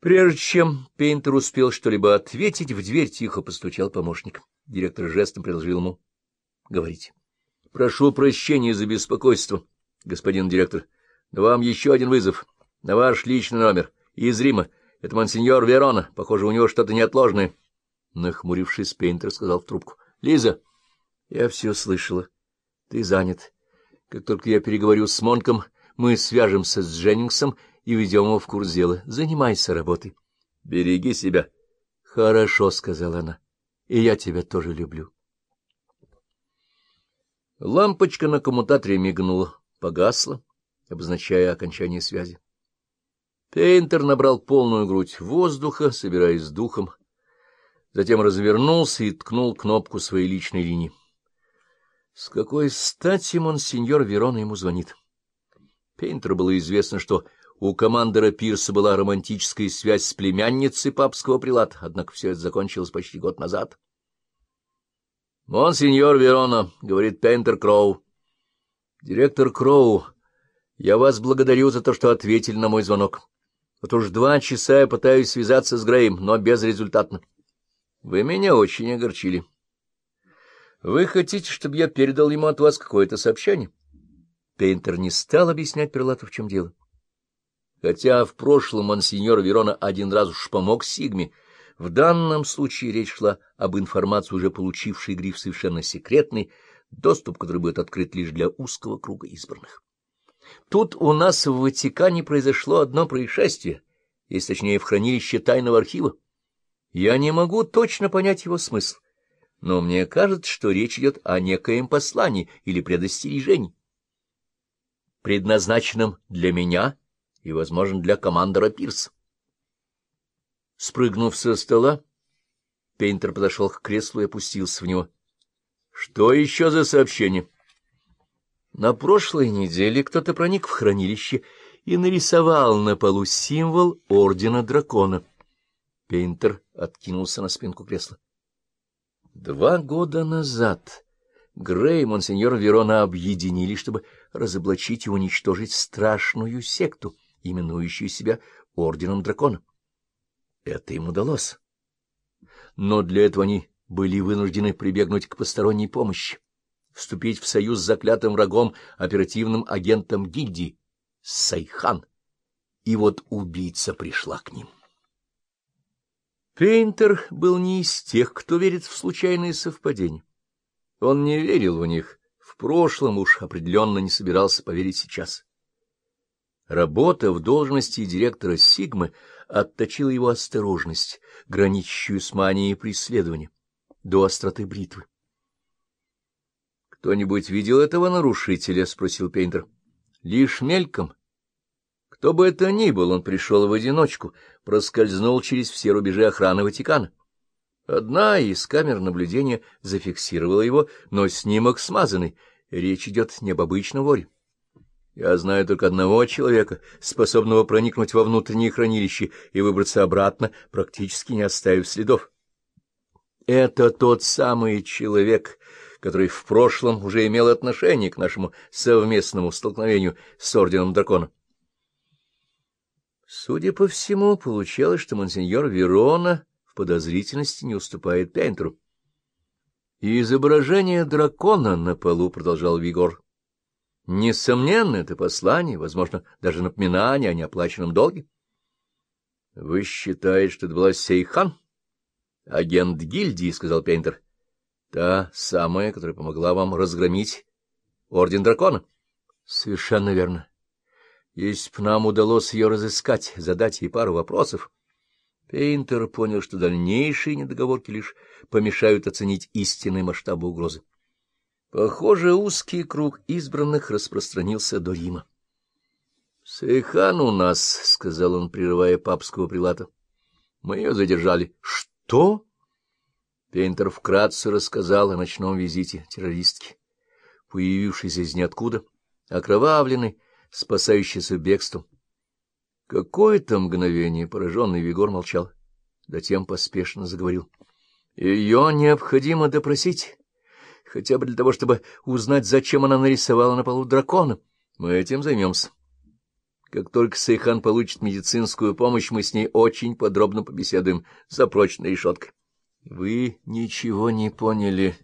Прежде чем Пейнтер успел что-либо ответить, в дверь тихо постучал помощник. Директор жестом предложил ему говорить. — Прошу прощения за беспокойство, господин директор, но вам еще один вызов на ваш личный номер из Рима. Это монсеньор Верона. Похоже, у него что-то неотложное. Нахмурившись, Пейнтер сказал в трубку. — Лиза, я все слышала. Ты занят. Как только я переговорю с Монком, мы свяжемся с Дженнингсом и ведем его в курс дела. Занимайся работой. Береги себя. — Хорошо, — сказала она. — И я тебя тоже люблю. Лампочка на коммутаторе мигнула, погасла, обозначая окончание связи. Пейнтер набрал полную грудь воздуха, собираясь с духом, затем развернулся и ткнул кнопку своей личной линии. С какой стати монсеньор Верона ему звонит? Пейнтеру было известно, что у командора Пирса была романтическая связь с племянницей папского прилата, однако все это закончилось почти год назад. — Монсеньор Верона, — говорит Пейнтер Кроу. — Директор Кроу, я вас благодарю за то, что ответили на мой звонок. Вот уж два часа я пытаюсь связаться с Греем, но безрезультатно. Вы меня очень огорчили. Вы хотите, чтобы я передал ему от вас какое-то сообщение? Пейнтер не стал объяснять Перлату, в чем дело. Хотя в прошлом монсеньор Верона один раз уж помог Сигме, в данном случае речь шла об информации, уже получившей гриф совершенно секретный, доступ который будет открыт лишь для узкого круга избранных. Тут у нас в Ватикане произошло одно происшествие, если точнее в хранилище тайного архива. Я не могу точно понять его смысл, но мне кажется, что речь идет о некоем послании или предостережении, предназначенном для меня и, возможно, для командора Пирса. Спрыгнув со стола, Пейнтер подошел к креслу и опустился в него. — Что еще за сообщение? На прошлой неделе кто-то проник в хранилище и нарисовал на полу символ Ордена Дракона. Пейнтер откинулся на спинку кресла. Два года назад Грей и монсеньор Верона объединили, чтобы разоблачить и уничтожить страшную секту, именующую себя Орденом Дракона. Это им удалось. Но для этого они были вынуждены прибегнуть к посторонней помощи, вступить в союз с заклятым врагом, оперативным агентом гильдии, Сейхан. И вот убийца пришла к ним. Пейнтер был не из тех, кто верит в случайные совпадения. Он не верил в них, в прошлом уж определенно не собирался поверить сейчас. Работа в должности директора Сигмы отточила его осторожность, граничащую с манией преследования, до остроты бритвы. — Кто-нибудь видел этого нарушителя? — спросил Пейнтер. — Лишь мельком. Кто бы это ни был, он пришел в одиночку, проскользнул через все рубежи охраны Ватикана. Одна из камер наблюдения зафиксировала его, но снимок смазанный. Речь идет не об обычном воре. Я знаю только одного человека, способного проникнуть во внутреннее хранилище и выбраться обратно, практически не оставив следов. Это тот самый человек, который в прошлом уже имел отношение к нашему совместному столкновению с Орденом Дракона. Судя по всему, получалось, что монсеньор Верона в подозрительности не уступает Пейнтеру. И изображение дракона на полу продолжал Вигор. Несомненно, это послание, возможно, даже напоминание о неоплаченном долге. — Вы считаете, что это была Сейхан? — Агент гильдии, — сказал Пейнтер. — Та самая, которая помогла вам разгромить Орден Дракона. — Совершенно верно. Если б нам удалось ее разыскать, задать ей пару вопросов... Пейнтер понял, что дальнейшие недоговорки лишь помешают оценить истинный масштаб угрозы. Похоже, узкий круг избранных распространился до Рима. — Сейхан у нас, — сказал он, прерывая папского прилата. — Мы ее задержали. — Что? Пейнтер вкратце рассказал о ночном визите террористки, появившейся из ниоткуда, окровавленной, спасающейся бегством. Какое-то мгновение пораженный Вигор молчал, затем поспешно заговорил. — Ее необходимо допросить хотя бы для того, чтобы узнать, зачем она нарисовала на полу дракона. Мы этим займемся. Как только Сайхан получит медицинскую помощь, мы с ней очень подробно побеседуем за прочной решеткой. — Вы ничего не поняли,